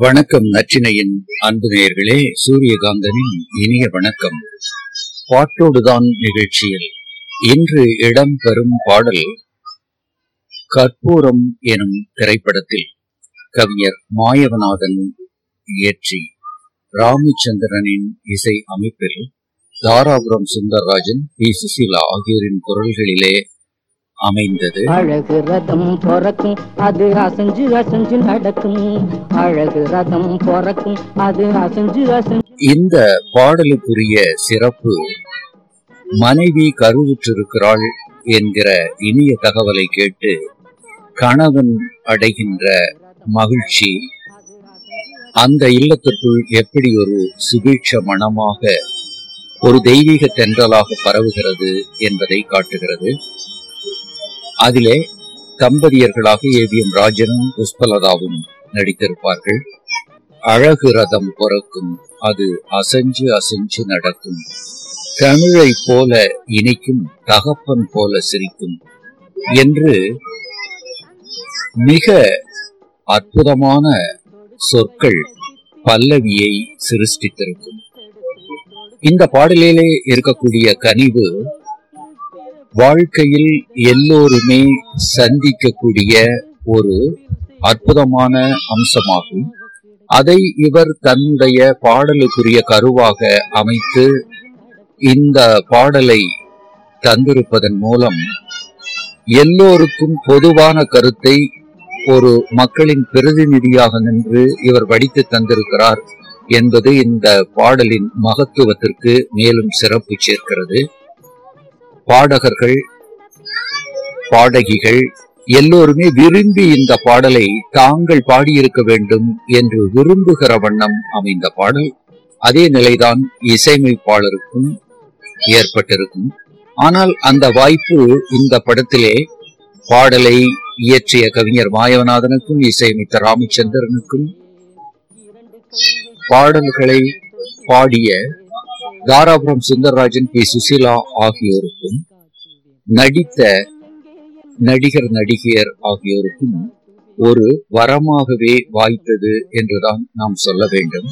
வணக்கம் நச்சினையின் அன்பு நேயர்களே சூரியகாந்தனின் இனிய வணக்கம். பாட்டோடுதான் நிகழ்ச்சியில் இன்று இடம்பெறும் பாடல் கற்பூரம் எனும் திரைப்படத்தில் கவிஞர் மாயவநாதன் இயற்றி ராமச்சந்திரனின் இசை அமைப்பில் தாராபுரம் சுந்தரராஜன் பி. சுசீலா ஆகியோரின் குரல்களிலே அமைந்தது. அழகு ரதம் பொறக்கும் அது அசைஞ்சு அசைஞ்சு நடக்கும். அழகு ரதம் பொறக்கும் அது அசைஞ்சு அசைஞ்சு இந்த பாடலுக்குரிய சிறப்பு மனைவி கருவுற்றிருக்கிறாள் என்கிற இனிய தகவலை கேட்டு கணவன் அடைகின்ற மகிழ்ச்சி அந்த இல்லத்திற்குள் எப்படி ஒரு சுபீட்ச மனமாக ஒரு தெய்வீக தென்றலாக பரவுகிறது என்பதை காட்டுகிறது. அதிலே தம்பதியர்களாக ஏவிஎம் ராஜனும் புஷ்பலதாவும் நடித்திருப்பார்கள். அழகு ரதம் பிறக்கும் அது அசைஞ்சு அசைஞ்சு நடக்கும். தமிழை போல இனிக்கும் தகப்பன் போல சிரிக்கும் என்று மிக அற்புதமான சொற்கள் பல்லவியை சிருஷ்டித்திருக்கும். இந்த பாடலிலே இருக்கக்கூடிய கனிவு வாழ்க்கையில் எல்லோருமே சந்திக்கக்கூடிய ஒரு அற்புதமான அம்சமாகும். அதை இவர் தன்னுடைய பாடலுக்குரிய கருவாக அமைத்து இந்த பாடலை தந்திருப்பதன் மூலம் எல்லோருக்கும் பொதுவான கருத்தை ஒரு மக்களின் பிரதிநிதியாக நின்று இவர் வடித்து தந்திருக்கிறார் என்பது இந்த பாடலின் மகத்துவத்திற்கு மேலும் சிறப்பு சேர்க்கிறது. பாடகர்கள் பாடகிகள் எல்லோருமே விரும்பி இந்த பாடலை தாங்கள் பாடியிருக்க வேண்டும் என்று விரும்புகிற வண்ணம் அமைந்த பாடல். அதே நிலைதான் இசையமைப்பாளருக்கும் ஏற்பட்டிருக்கும். ஆனால் அந்த வாய்ப்பு இந்த படத்திலே பாடலை இயற்றிய கவிஞர் மாயவநாதனுக்கும் இசையமைத்த ராமச்சந்திரனுக்கும் பாடல்களை பாடிய தாராபுரம் சுந்தரராஜன் பி. சுசீலா ஆகியோருக்கும் நடித்த நடிகர் நடிகையர் ஆகியோருக்கும் ஒரு வரமாகவே வாய்த்தது என்றுதான் நாம் சொல்ல வேண்டும்.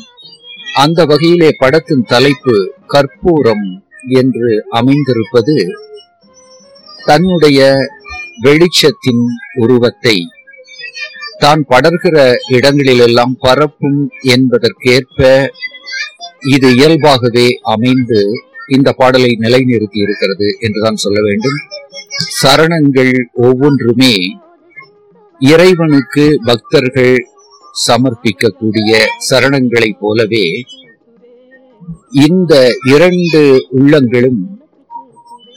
அந்த வகையிலே படத்தின் தலைப்பு கற்பூரம் என்று அமைந்திருப்பது தன்னுடைய வெளிச்சத்தின் உருவத்தை தான் படர்கிற இடங்களிலெல்லாம் பரப்பும் என்பதற்கேற்ப இது இயல்பாகவே அமைந்து இந்த பாடலை நிலைநிறுத்தி இருக்கிறது என்றுதான் சொல்ல வேண்டும். சரணங்கள் ஒவ்வொன்றுமே இறைவனுக்கு பக்தர்கள் சமர்ப்பிக்கக்கூடிய சரணங்களைப் போலவே இந்த இரண்டு உள்ளங்களும்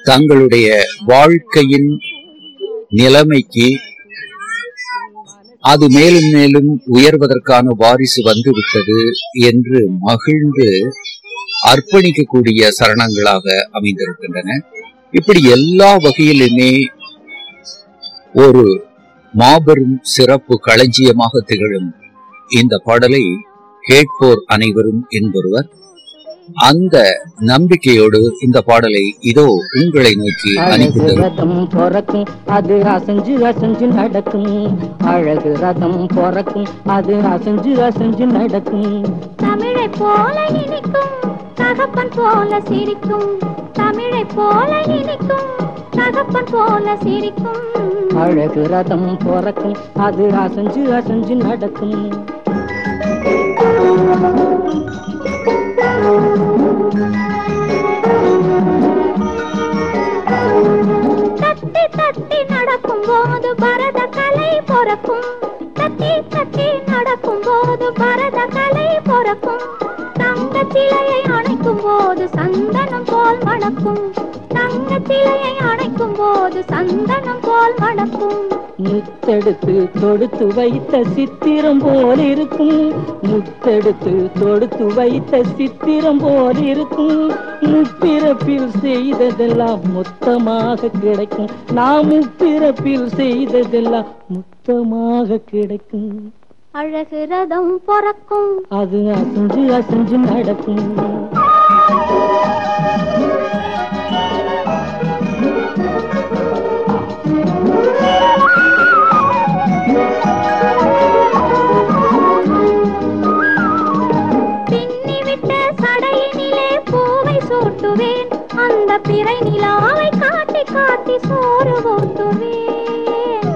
தங்களுடைய வாழ்க்கையின் நிலைமைக்கு அது மேலும் மேலும் உயர்வதற்கான வாரிசு வந்துவிட்டது என்று மகிழ்ந்து அர்ப்பணிக்கக்கூடிய சரணங்களாக அமைந்திருக்கின்றன. இப்படி எல்லா வகையிலுமே ஒரு மாபெரும் சிறப்பு களஞ்சியமாக திகழும் இந்த பாடலை கேட்போர் அனைவரும் என்பொருவர். அந்த நம்பிக்கையோடு இந்த பாடலை இதோ உங்களை நோக்கி அழகு அனுப்பி ரதம் பொறக்கும் அது அசைஞ்சு அசைஞ்சு நடக்கும். அழகு ரதம் பொறக்கும் அது அசைஞ்சு அசைஞ்சு நடக்கும். தமிழை போல இனிக்கும் தகப்பன் போல சிரிக்கும். தமிழை போல இனிக்கும் தகப்பன் போல சிரிக்கும். அழகு ரதம் பொறக்கும் அது அசைஞ்சு அசைஞ்சு நடக்கும். தட்டி தட்டி நடக்கும் போது பரத கலை பொறக்கும். தட்டி தட்டி நடக்கும் போது பரத கலை பொறக்கும். தங்க சிலையை அணைக்கும் போது சந்தனம் போல் மணக்கும். தங்க சிலையை அணைக்கும் போது சந்தனம் போல் மணக்கும். முத்தெடுத்து தொடுத்து வைத்த சித்திரம் போல் இருக்கும் முத்தெடுத்து தொடுத்து வைத்த சித்திரம் போல் இருக்கும் முப்பிறப்பில் செய்ததெல்லாம் மொத்தமாக கிடைக்கும். நாம் முப்பிறப்பில் செய்ததெல்லாம் மொத்தமாக கிடைக்கும். அழகு ரதம் பொறக்கும். அது அசைஞ்சு அசைஞ்சு நடக்கும். அந்த பிறை நிலாவை காட்டி காட்டி சோறு ஊட்டுவேன்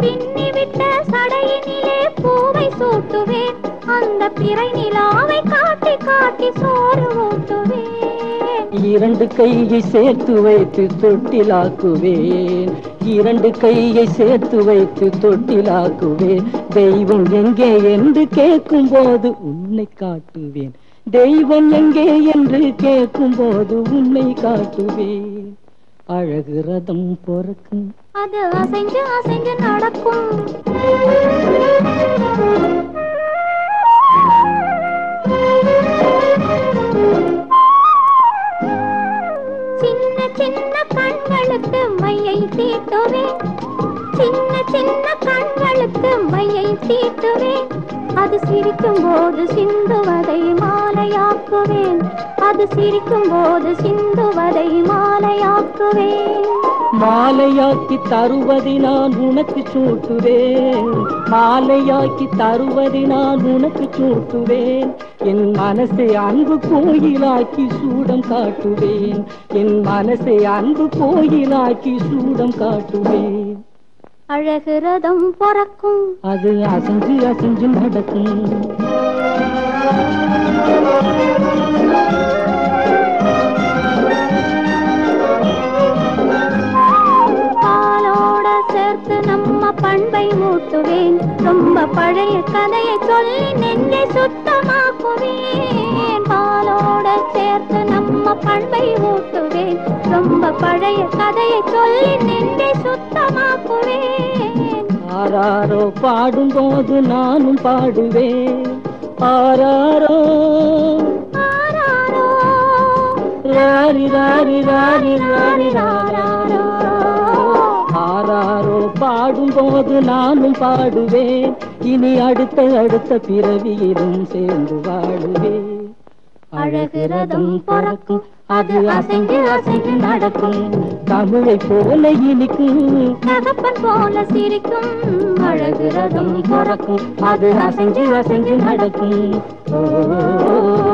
பின்னிவிட்ட சடையினிலே பூவை சூட்டுவேன் அந்த பிறை நிலாவை காட்டி காட்டி சோறு ஊட்டுவேன் இரண்டு கையை சேர்த்து வைத்து தொட்டிலாக்குவேன். இரண்டு கையை சேர்த்து வைத்து தொட்டிலாக்குவேன். தெய்வம் எங்கே என்று கேட்கும் போது உன்னை காட்டுவேன். தெய்வம் எங்கே என்று கேட்கும் போது உன்னை காட்டுவேன். அழகு ரதம் பொறுக்கும். அது அசைஞ்சு அசைஞ்சு நடக்கும். தீட்டுவேன் சின்ன சின்ன கண்களுக்கு மையை தீட்டுவேன் அது சிரிக்கும் போது சிந்துவதை மாலையாக்குவேன். அது சிரிக்கும் போது சிந்துவதை மாலையாக்குவேன். மாலையாக்கி தருவதை நான் உனக்கு சூட்டுவேன். மாலையாக்கி தருவதை நான் உனக்கு சூட்டுவேன். என் மனசை அன்பு கோயிலாக்கி சூடம் காட்டுவேன். என் மனசை அன்பு கோயிலாக்கி சூடம் காட்டுவேன். அழகு ரதம் பொறக்கும். அது அசைஞ்சு அசைஞ்சு நடக்கும். பண்பை மூட்டுவேன். ரொம்ப பழைய கதையை சொல்லி நெஞ்சை சுத்தமாக்குவேன். பாலோட சேர்த்து நம்ம பண்பை ஊட்டுவேன். ரொம்ப பழைய கதையை சொல்லி நெஞ்சை சுத்தமாக்குவேன். ஆராரோ பாடும்போது நானும் பாடுவேன். ஆராரோ ஆராரோ ராரி ராரி ராரி ராரி ராராரோ. பாடும்போது நானும் பாடுவேன். இனி அடுத்த அடுத்த பிறவியிலும் சேர்ந்து வாழுவேன். அழகு ரதம் பொறக்கும் அது அசைந்து அசைந்து நடக்கும். தமிழை போல இனிக்கும். தகப்பன் போல சிரிக்கும். அழகு ரதம் பொறக்கும் அது அசைஞ்சு அசைஞ்சு நடக்கும். ஓ